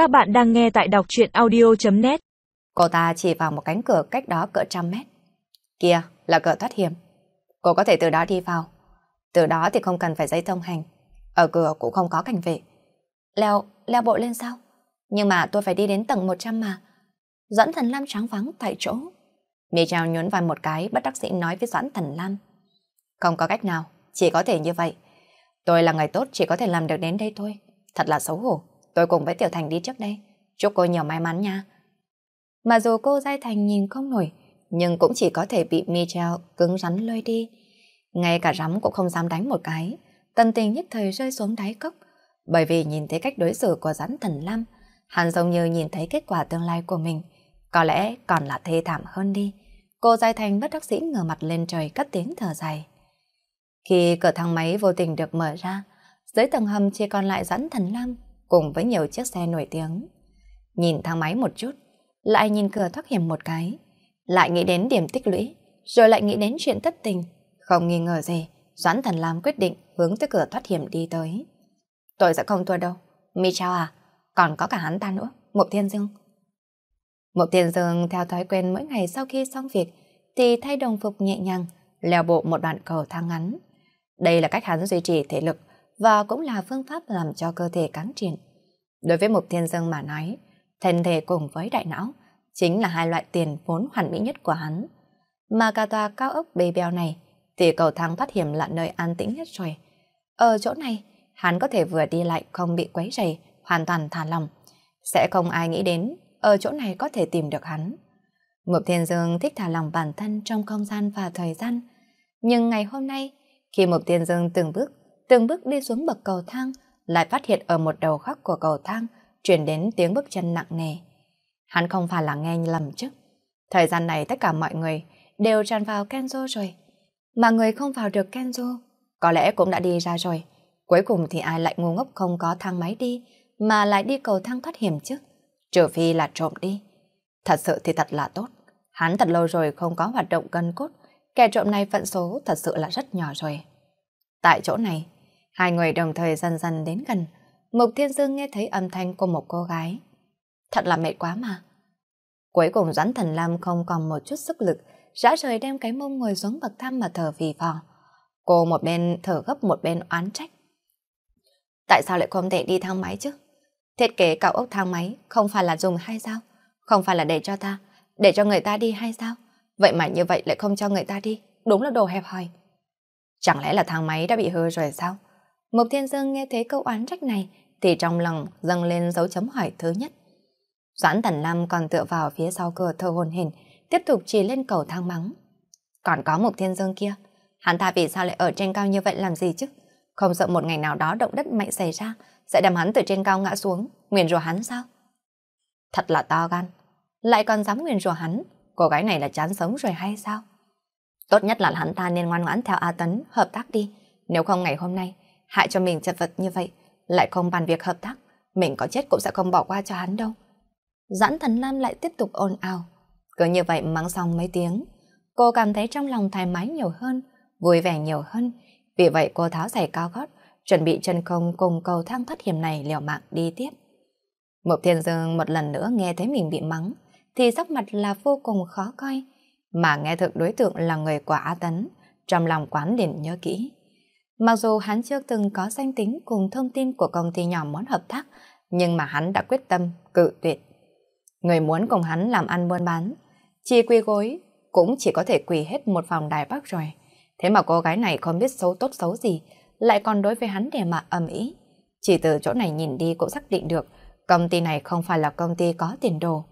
Các bạn đang nghe tại đọc truyện audio.net Cô ta chỉ vào một cánh cửa cách đó cỡ trăm mét. Kia là cửa thoát hiểm. Cô có thể từ đó đi vào. Từ đó thì không cần phải giấy thông hành. Ở cửa cũng không có cảnh vệ. Leo, leo bộ lên sao? Nhưng mà tôi phải đi đến tầng 100 mà. Doãn Thần Lam trắng vắng tại chỗ. Michel nhún vai một cái bất đắc sĩ nói với Doãn Thần Lam. Không có cách nào, chỉ có thể như vậy. Tôi là người tốt chỉ có thể làm được đến đây thôi. Thật là xấu hổ. Tôi cùng với Tiểu Thành đi trước đây. Chúc cô nhiều may mắn nha. Mà dù cô Giai Thành nhìn không nổi, nhưng cũng chỉ có thể bị Michel cứng rắn lôi đi. Ngay cả rắm cũng không dám đánh một cái. Tần tình nhất thời rơi xuống đáy cốc. Bởi vì nhìn thấy cách đối xử của rắn thần Lam, hắn giống như nhìn thấy kết quả tương lai của mình. Có lẽ còn là thê thảm hơn đi. Cô Giai Thành bất đắc dĩ ngửa mặt lên trời cất tiếng thở dài. Khi cửa thang máy vô tình được mở ra, dưới tầng hầm chỉ còn lại rắn thần Lam cùng với nhiều chiếc xe nổi tiếng. Nhìn thang máy một chút, lại nhìn cửa thoát hiểm một cái, lại nghĩ đến điểm tích lũy, rồi lại nghĩ đến chuyện thất tình. Không nghi ngờ gì, Doãn Thần Lam quyết định hướng tới cửa thoát hiểm đi tới. Tôi sẽ không thua đâu. Michel à, còn có cả hắn ta nữa, Mục Thiên Dương. Mục Thiên Dương theo thói quen mỗi ngày sau khi xong việc thì thay đồng phục nhẹ nhàng, leo bộ một đoạn cầu thang ngắn. Đây là cách hắn duy trì thể lực và cũng là phương pháp làm cho cơ thể cắn triển. Đối với Mục Thiên Dương mà nói, thân thể cùng với đại não chính là hai loại tiền vốn hoàn mỹ nhất của hắn. Mà cả tòa cao ốc bề bèo này thì cầu thang thoát hiểm là nơi an tĩnh nhất rồi. Ở chỗ này, hắn có thể vừa đi lại không bị quấy rầy, hoàn toàn thả lòng. Sẽ không ai nghĩ đến ở chỗ này có thể tìm được hắn. Ngục Thiên Dương thích thả lòng bản thân trong không gian và thời gian. Nhưng ngày hôm nay, khi Mục Thiên Dương từng bước, từng bước đi xuống bậc cầu thang, lại phát hiện ở một đầu khác của cầu thang truyền đến tiếng bước chân nặng nề. Hắn không phải là nghe lầm chứ. Thời gian này tất cả mọi người đều tràn vào Kenzo rồi. Mà người không vào được Kenzo, có lẽ cũng đã đi ra rồi. Cuối cùng thì ai lại ngu ngốc không có thang máy đi, mà lại đi cầu thang thoát hiểm chứ. Trừ phi là trộm đi. Thật sự thì thật là tốt. Hắn thật lâu rồi không có hoạt động cân cốt. Kẻ trộm này phận số thật sự là rất nhỏ rồi. Tại chỗ này, hai người đồng thời dần dần đến gần. Mục Thiên Dương nghe thấy âm thanh của một cô gái. Thật là mệt quá mà. Cuối cùng Doãn Thần Lam không còn một chút sức lực, rã rời đem cái mông ngồi xuống bậc thang mà thở vì phò. Cô một bên thở gấp một bên oán trách. Tại sao lại không thể đi thang máy chứ? Thiết kế cao ốc thang máy không phải là dùng hay sao? Không phải là để cho ta, để cho người ta đi hay sao? Vậy mà như vậy lại không cho người ta đi, đúng là đồ hẹp hòi. Chẳng lẽ là thang máy đã bị hư rồi sao? Mộc Thiên Dương nghe thấy câu oán trách này thì trong lòng dâng lên dấu chấm hỏi thứ nhất. Doãn Tần Lam còn tựa vào phía sau cửa thơ hồn hình, tiếp tục chỉ lên cầu thang mắng. Còn có Mộc Thiên Dương kia, hắn ta vì sao lại ở trên cao như vậy làm gì chứ? Không sợ một ngày nào đó động đất mạnh xảy ra, sẽ đem hắn từ trên cao ngã xuống, nguyền rủa hắn sao? Thật là to gan, lại còn dám nguyền rủa hắn, cô gái này là chán sống rồi hay sao? Tốt nhất là hắn ta nên ngoan ngoãn theo A Tấn, hợp tác đi, nếu không ngày hôm nay, hại cho mình chật vật như vậy, lại không bàn việc hợp tác, mình có chết cũng sẽ không bỏ qua cho hắn đâu. Doãn thần Lam lại tiếp tục ồn ào. Cứ như vậy mắng xong mấy tiếng, cô cảm thấy trong lòng thoải mái nhiều hơn, vui vẻ nhiều hơn. Vì vậy cô tháo giày cao gót, chuẩn bị chân không cùng cầu thang thoát hiểm này liều mạng đi tiếp. Mục Thiên Dương một lần nữa nghe thấy mình bị mắng, thì sắc mặt là vô cùng khó coi. Mà nghe thực đối tượng là người của A Tấn, trong lòng quán liền nhớ kỹ. Mặc dù hắn chưa từng có danh tính cùng thông tin của công ty nhỏ muốn hợp tác, nhưng mà hắn đã quyết tâm cự tuyệt. Người muốn cùng hắn làm ăn buôn bán, chỉ quỳ gối cũng chỉ có thể quỳ hết một vòng đài bắc rồi. Thế mà cô gái này không biết xấu tốt xấu gì, lại còn đối với hắn để mà ầm ĩ. Chỉ từ chỗ này nhìn đi cũng xác định được công ty này không phải là công ty có tiền đồ.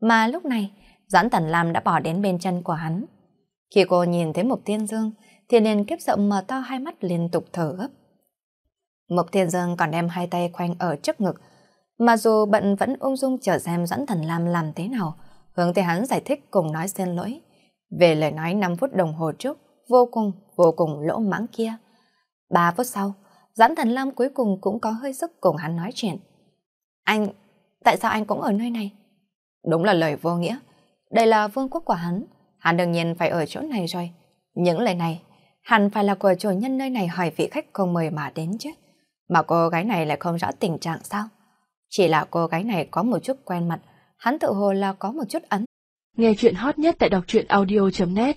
Mà lúc này, Doãn Tần Lam đã bỏ đến bên chân của hắn. Khi cô nhìn thấy Mục Thiên Dương, thì liền kiếp sợ mở to hai mắt liên tục thở gấp. Mục Thiên Dương còn đem hai tay khoanh ở trước ngực, mà dù bận vẫn ung dung chờ xem Doãn Thần Lam làm thế nào, hướng tới hắn giải thích cùng nói xin lỗi. Về lời nói 5 phút đồng hồ trước, vô cùng, vô cùng lỗ mãng kia. 3 phút sau, Doãn Thần Lam cuối cùng cũng có hơi sức cùng hắn nói chuyện. Anh, tại sao anh cũng ở nơi này? Đúng là lời vô nghĩa. Đây là vương quốc của hắn, hắn đương nhiên phải ở chỗ này rồi. Những lời này, hẳn phải là của chủ nhân nơi này hỏi vị khách không mời mà đến chứ. Mà cô gái này lại không rõ tình trạng sao? Chỉ là cô gái này có một chút quen mặt, hắn tự hồ là có một chút ấn. Nghe chuyện hot nhất tại đọc truyện audio.net